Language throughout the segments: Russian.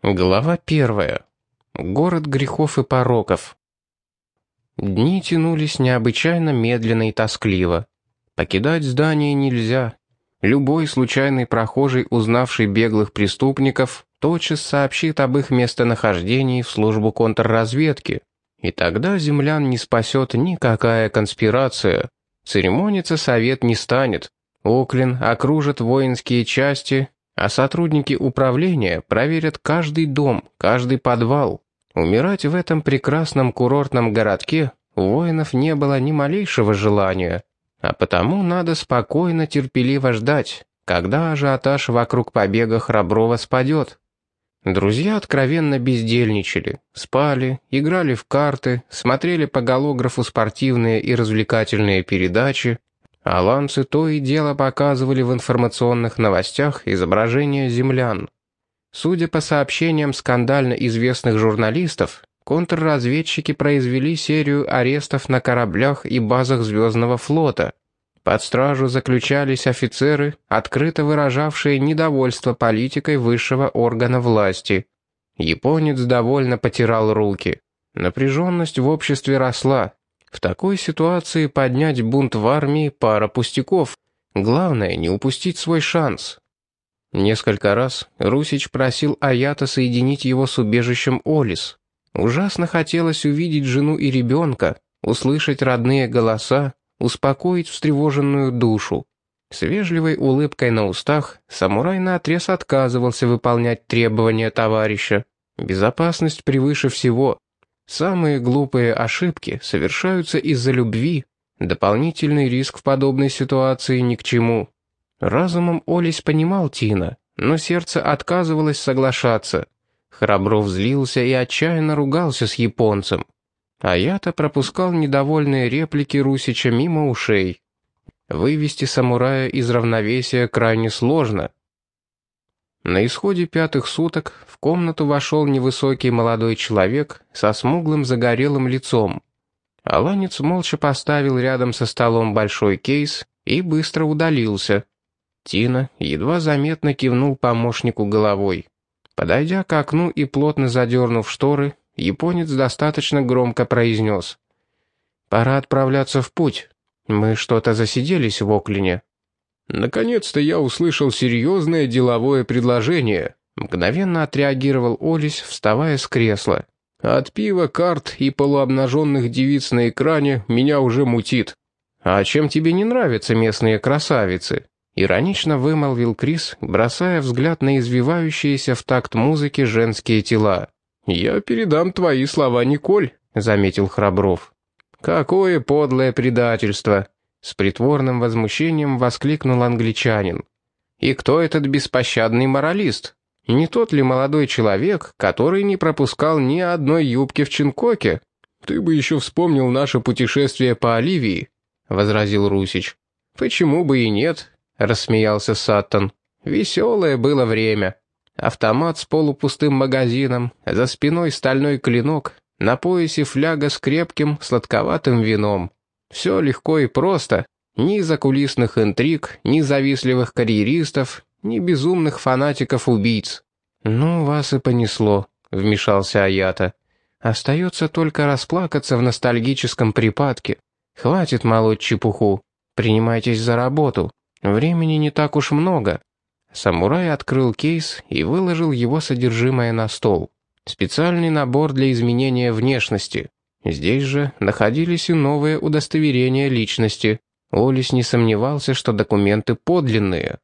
Глава первая. Город грехов и пороков. Дни тянулись необычайно медленно и тоскливо. Покидать здание нельзя. Любой случайный прохожий, узнавший беглых преступников, тотчас сообщит об их местонахождении в службу контрразведки. И тогда землян не спасет никакая конспирация. Церемониться совет не станет. Оклин окружат воинские части, а сотрудники управления проверят каждый дом, каждый подвал. Умирать в этом прекрасном курортном городке у воинов не было ни малейшего желания, а потому надо спокойно, терпеливо ждать, когда ажиотаж вокруг побега Храброва спадет. Друзья откровенно бездельничали, спали, играли в карты, смотрели по голографу спортивные и развлекательные передачи, Аланцы то и дело показывали в информационных новостях изображения землян. Судя по сообщениям скандально известных журналистов, контрразведчики произвели серию арестов на кораблях и базах Звездного флота. Под стражу заключались офицеры, открыто выражавшие недовольство политикой высшего органа власти. Японец довольно потирал руки. Напряженность в обществе росла, в такой ситуации поднять бунт в армии – пара пустяков. Главное – не упустить свой шанс. Несколько раз Русич просил Аята соединить его с убежищем Олис. Ужасно хотелось увидеть жену и ребенка, услышать родные голоса, успокоить встревоженную душу. С вежливой улыбкой на устах самурай наотрез отказывался выполнять требования товарища. Безопасность превыше всего. Самые глупые ошибки совершаются из-за любви. Дополнительный риск в подобной ситуации ни к чему. Разумом Олесь понимал Тина, но сердце отказывалось соглашаться. Храбров злился и отчаянно ругался с японцем. А я-то пропускал недовольные реплики Русича мимо ушей. Вывести самурая из равновесия крайне сложно. На исходе пятых суток в комнату вошел невысокий молодой человек со смуглым загорелым лицом. Аланец молча поставил рядом со столом большой кейс и быстро удалился. Тина едва заметно кивнул помощнику головой. Подойдя к окну и плотно задернув шторы, японец достаточно громко произнес. «Пора отправляться в путь. Мы что-то засиделись в Оклине». «Наконец-то я услышал серьезное деловое предложение», — мгновенно отреагировал Олесь, вставая с кресла. «От пива, карт и полуобнаженных девиц на экране меня уже мутит». «А чем тебе не нравятся местные красавицы?» — иронично вымолвил Крис, бросая взгляд на извивающиеся в такт музыки женские тела. «Я передам твои слова Николь», — заметил Храбров. «Какое подлое предательство!» С притворным возмущением воскликнул англичанин. «И кто этот беспощадный моралист? Не тот ли молодой человек, который не пропускал ни одной юбки в Чинкоке?» «Ты бы еще вспомнил наше путешествие по Оливии», — возразил Русич. «Почему бы и нет?» — рассмеялся Саттон. «Веселое было время. Автомат с полупустым магазином, за спиной стальной клинок, на поясе фляга с крепким, сладковатым вином. Все легко и просто. Ни закулисных интриг, ни завистливых карьеристов, ни безумных фанатиков-убийц. «Ну, вас и понесло», — вмешался Аята. «Остается только расплакаться в ностальгическом припадке. Хватит молоть чепуху. Принимайтесь за работу. Времени не так уж много». Самурай открыл кейс и выложил его содержимое на стол. Специальный набор для изменения внешности. Здесь же находились и новые удостоверения личности. Олис не сомневался, что документы подлинные.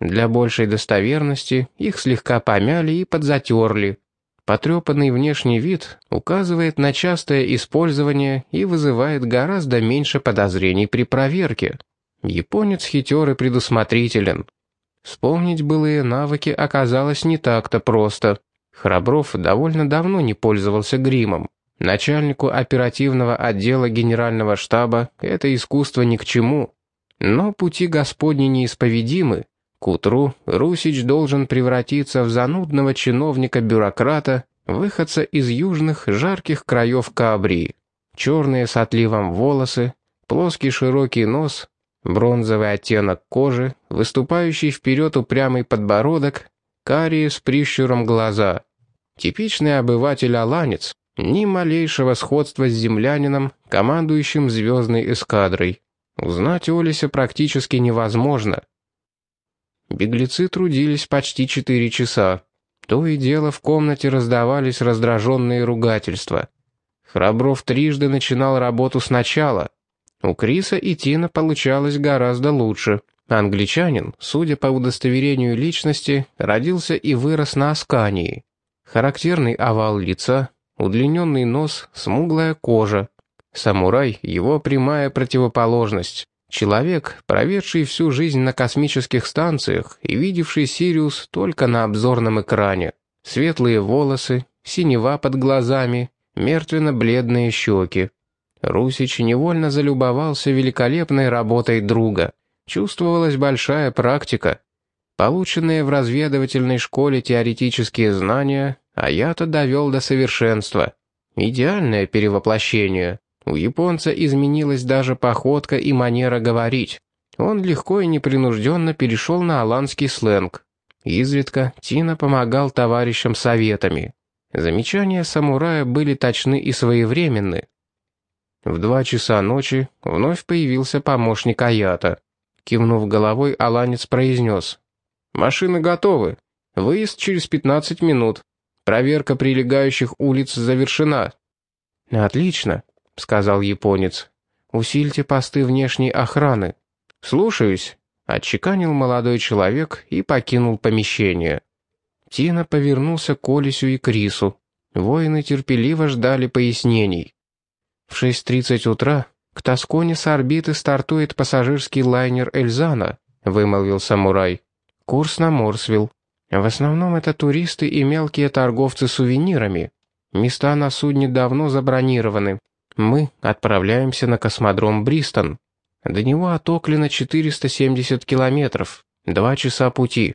Для большей достоверности их слегка помяли и подзатерли. Потрепанный внешний вид указывает на частое использование и вызывает гораздо меньше подозрений при проверке. Японец хитер и предусмотрителен. Вспомнить былые навыки оказалось не так-то просто. Храбров довольно давно не пользовался гримом. Начальнику оперативного отдела генерального штаба это искусство ни к чему. Но пути Господни неисповедимы. К утру Русич должен превратиться в занудного чиновника-бюрократа, выходца из южных жарких краев Кабрии. Черные с отливом волосы, плоский широкий нос, бронзовый оттенок кожи, выступающий вперед упрямый подбородок, карие с прищуром глаза. Типичный обыватель-аланец, ни малейшего сходства с землянином, командующим звездной эскадрой. Узнать Олеся практически невозможно. Беглецы трудились почти четыре часа. То и дело в комнате раздавались раздраженные ругательства. Храбров трижды начинал работу сначала. У Криса и Тина получалось гораздо лучше. Англичанин, судя по удостоверению личности, родился и вырос на Аскании. Характерный овал лица, удлиненный нос, смуглая кожа. Самурай — его прямая противоположность. Человек, проведший всю жизнь на космических станциях и видевший Сириус только на обзорном экране. Светлые волосы, синева под глазами, мертвенно-бледные щеки. Русич невольно залюбовался великолепной работой друга. Чувствовалась большая практика. Полученные в разведывательной школе теоретические знания а я-то довел до совершенства. Идеальное перевоплощение. У японца изменилась даже походка и манера говорить. Он легко и непринужденно перешел на аланский сленг. Изредка Тина помогал товарищам советами. Замечания самурая были точны и своевременны. В два часа ночи вновь появился помощник Аята. Кивнув головой, аланец произнес. «Машины готовы. Выезд через пятнадцать минут. Проверка прилегающих улиц завершена». «Отлично», — сказал японец. «Усильте посты внешней охраны». «Слушаюсь», — отчеканил молодой человек и покинул помещение. Тина повернулся к Олесю и Крису. Воины терпеливо ждали пояснений. В 6.30 утра к Тосконе с орбиты стартует пассажирский лайнер «Эльзана», — вымолвил самурай. «Курс на Морсвилл. В основном это туристы и мелкие торговцы сувенирами. Места на судне давно забронированы. Мы отправляемся на космодром Бристон. До него от Оклина 470 километров, два часа пути.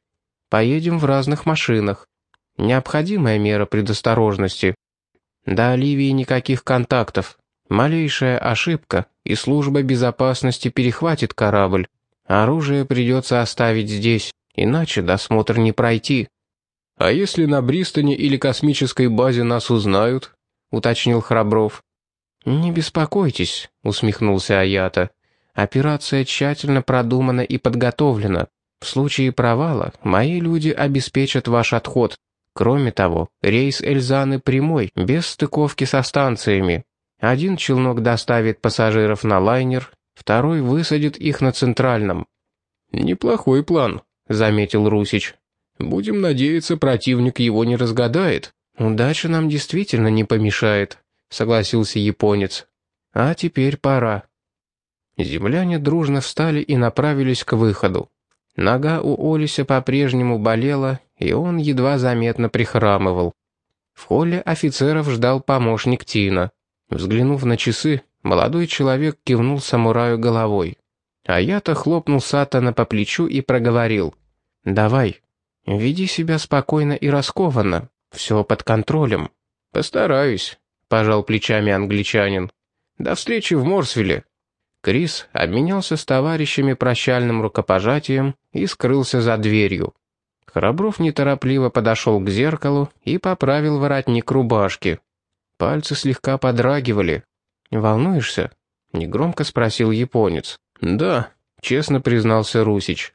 Поедем в разных машинах. Необходимая мера предосторожности. До Оливии никаких контактов. Малейшая ошибка, и служба безопасности перехватит корабль. Оружие придется оставить здесь, иначе досмотр не пройти. «А если на Бристоне или космической базе нас узнают?» — уточнил Храбров. «Не беспокойтесь», — усмехнулся Аята. «Операция тщательно продумана и подготовлена. В случае провала мои люди обеспечат ваш отход. Кроме того, рейс Эльзаны прямой, без стыковки со станциями. Один челнок доставит пассажиров на лайнер, второй высадит их на центральном». «Неплохой план», — заметил Русич. «Будем надеяться, противник его не разгадает». «Удача нам действительно не помешает», согласился японец. «А теперь пора». Земляне дружно встали и направились к выходу. Нога у Олися по-прежнему болела, и он едва заметно прихрамывал. В холле офицеров ждал помощник Тина. Взглянув на часы, молодой человек кивнул самураю головой. А я-то хлопнул Сатана по плечу и проговорил. «Давай, веди себя спокойно и раскованно, все под контролем». «Постараюсь», пожал плечами англичанин. «До встречи в Морсвилле». Крис обменялся с товарищами прощальным рукопожатием и скрылся за дверью. Храбров неторопливо подошел к зеркалу и поправил воротник рубашки. Пальцы слегка подрагивали. «Волнуешься?» — негромко спросил японец. «Да», — честно признался Русич.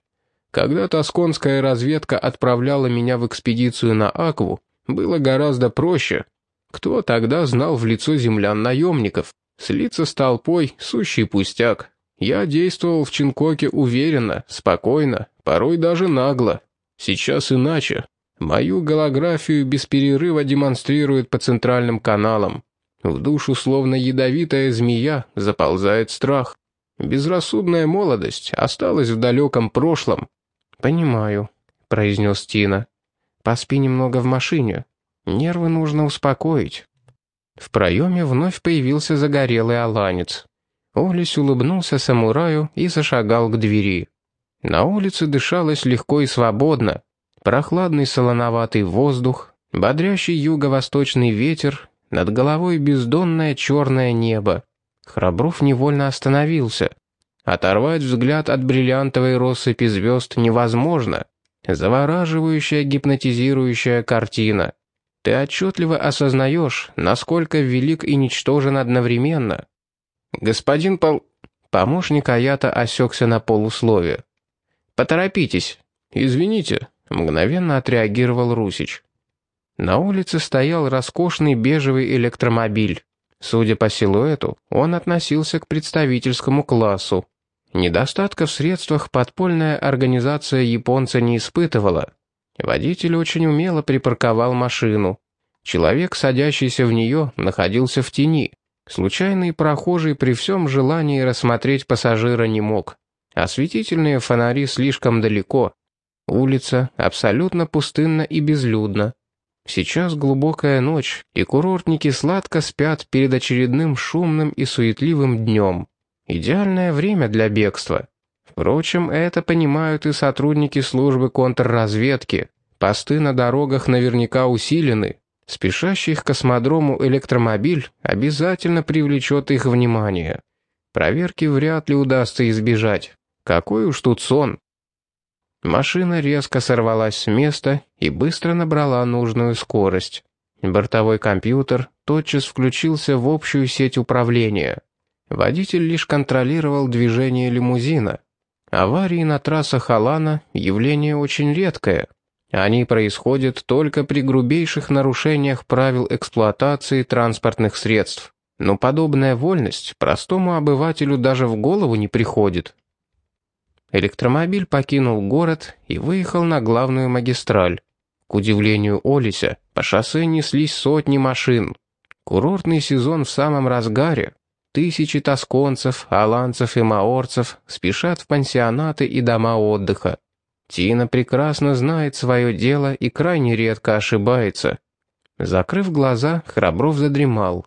«Когда тосконская разведка отправляла меня в экспедицию на Акву, было гораздо проще. Кто тогда знал в лицо землян-наемников? Слиться с толпой — сущий пустяк. Я действовал в Чинкоке уверенно, спокойно, порой даже нагло. Сейчас иначе. Мою голографию без перерыва демонстрируют по центральным каналам. В душу словно ядовитая змея заползает страх. Безрассудная молодость осталась в далеком прошлом. «Понимаю», — произнес Тина. «Поспи немного в машине. Нервы нужно успокоить. В проеме вновь появился загорелый аланец. Олесь улыбнулся самураю и зашагал к двери. На улице дышалось легко и свободно. Прохладный солоноватый воздух, бодрящий юго-восточный ветер, над головой бездонное черное небо. Храбров невольно остановился. Оторвать взгляд от бриллиантовой россыпи звезд невозможно. Завораживающая гипнотизирующая картина. ты отчетливо осознаешь, насколько велик и ничтожен одновременно. Господин пол... Помощник Аята осекся на полуслове. «Поторопитесь!» «Извините», — мгновенно отреагировал Русич. На улице стоял роскошный бежевый электромобиль. Судя по силуэту, он относился к представительскому классу. Недостатка в средствах подпольная организация японца не испытывала. Водитель очень умело припарковал машину. Человек, садящийся в нее, находился в тени. Случайный прохожий при всем желании рассмотреть пассажира не мог. Осветительные фонари слишком далеко. Улица абсолютно пустынна и безлюдна. Сейчас глубокая ночь, и курортники сладко спят перед очередным шумным и суетливым днем. Идеальное время для бегства. Впрочем, это понимают и сотрудники службы контрразведки. Посты на дорогах наверняка усилены. Спешащий к космодрому электромобиль обязательно привлечет их внимание. Проверки вряд ли удастся избежать. Какой уж тут сон. Машина резко сорвалась с места и быстро набрала нужную скорость. Бортовой компьютер тотчас включился в общую сеть управления. Водитель лишь контролировал движение лимузина. Аварии на трассах Алана – явление очень редкое. Они происходят только при грубейших нарушениях правил эксплуатации транспортных средств. Но подобная вольность простому обывателю даже в голову не приходит. Электромобиль покинул город и выехал на главную магистраль. К удивлению Олися, по шоссе неслись сотни машин. Курортный сезон в самом разгаре. Тысячи тосконцев, аланцев и маорцев спешат в пансионаты и дома отдыха. Тина прекрасно знает свое дело и крайне редко ошибается. Закрыв глаза, Храбров задремал.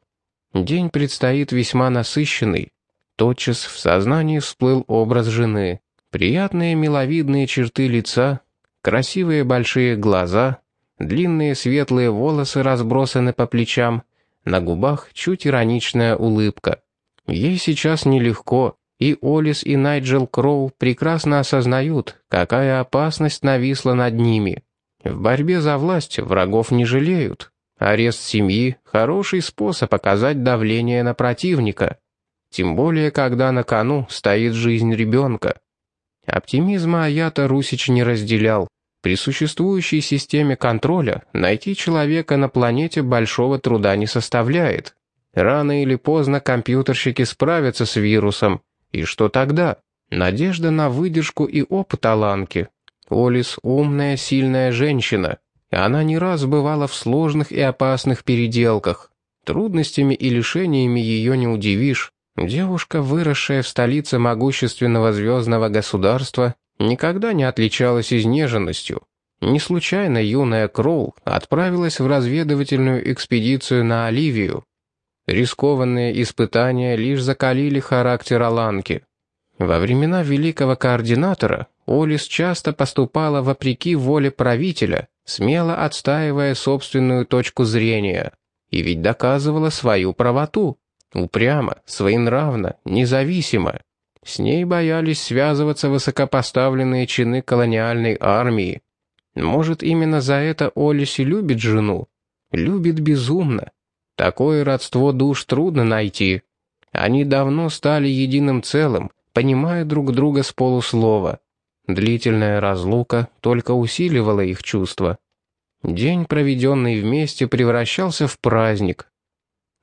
День предстоит весьма насыщенный. Тотчас в сознании всплыл образ жены. Приятные миловидные черты лица, красивые большие глаза, длинные светлые волосы разбросаны по плечам, на губах чуть ироничная улыбка. Ей сейчас нелегко, и Олис и Найджел Кроу прекрасно осознают, какая опасность нависла над ними. В борьбе за власть врагов не жалеют. Арест семьи – хороший способ оказать давление на противника. Тем более, когда на кону стоит жизнь ребенка. Оптимизма Аята Русич не разделял. При существующей системе контроля найти человека на планете большого труда не составляет. Рано или поздно компьютерщики справятся с вирусом. И что тогда? Надежда на выдержку и опыт Аланки. Олис — умная, сильная женщина. Она не раз бывала в сложных и опасных переделках. Трудностями и лишениями ее не удивишь. Девушка, выросшая в столице могущественного звездного государства, никогда не отличалась изнеженностью. Не случайно юная Кроу отправилась в разведывательную экспедицию на Оливию. Рискованные испытания лишь закалили характер Аланки. Во времена великого координатора Олис часто поступала вопреки воле правителя, смело отстаивая собственную точку зрения. И ведь доказывала свою правоту. Упрямо, своенравно, независимо. С ней боялись связываться высокопоставленные чины колониальной армии. Может, именно за это Олиси любит жену? Любит безумно. Такое родство душ трудно найти. Они давно стали единым целым, понимая друг друга с полуслова. Длительная разлука только усиливала их чувства. День, проведенный вместе, превращался в праздник.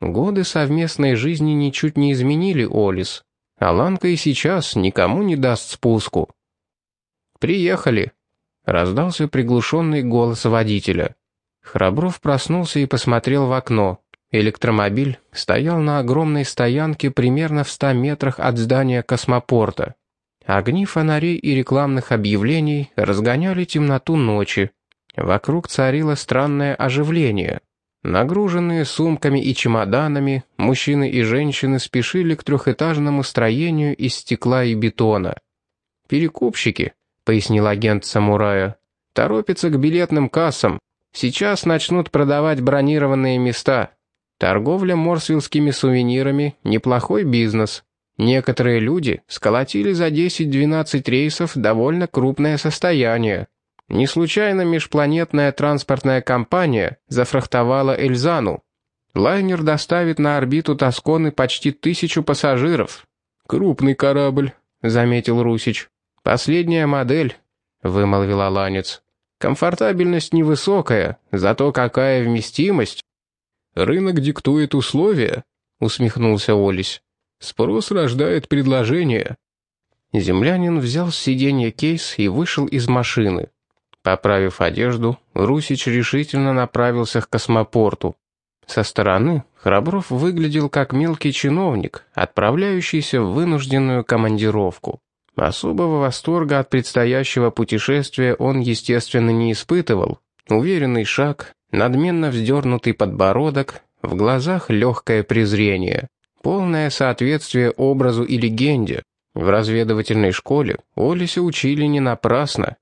Годы совместной жизни ничуть не изменили Олис. Аланка и сейчас никому не даст спуску. «Приехали», — раздался приглушенный голос водителя. Храбров проснулся и посмотрел в окно. Электромобиль стоял на огромной стоянке примерно в ста метрах от здания космопорта. Огни фонарей и рекламных объявлений разгоняли темноту ночи. Вокруг царило странное оживление. Нагруженные сумками и чемоданами, мужчины и женщины спешили к трехэтажному строению из стекла и бетона. «Перекупщики», — пояснил агент самурая, — «торопятся к билетным кассам. Сейчас начнут продавать бронированные места. Торговля морсвиллскими сувенирами — неплохой бизнес. Некоторые люди сколотили за 10-12 рейсов довольно крупное состояние. Не случайно межпланетная транспортная компания зафрахтовала Эльзану. Лайнер доставит на орбиту Тосконы почти тысячу пассажиров. «Крупный корабль», — заметил Русич. «Последняя модель», — вымолвил Аланец. «Комфортабельность невысокая, зато какая вместимость». «Рынок диктует условия», — усмехнулся Олесь. «Спрос рождает предложение». Землянин взял с сиденья кейс и вышел из машины. Поправив одежду, Русич решительно направился к космопорту. Со стороны Храбров выглядел как мелкий чиновник, отправляющийся в вынужденную командировку. Особого восторга от предстоящего путешествия он, естественно, не испытывал. Уверенный шаг, надменно вздернутый подбородок, в глазах легкое презрение. Полное соответствие образу и легенде. В разведывательной школе Олеся учили не напрасно.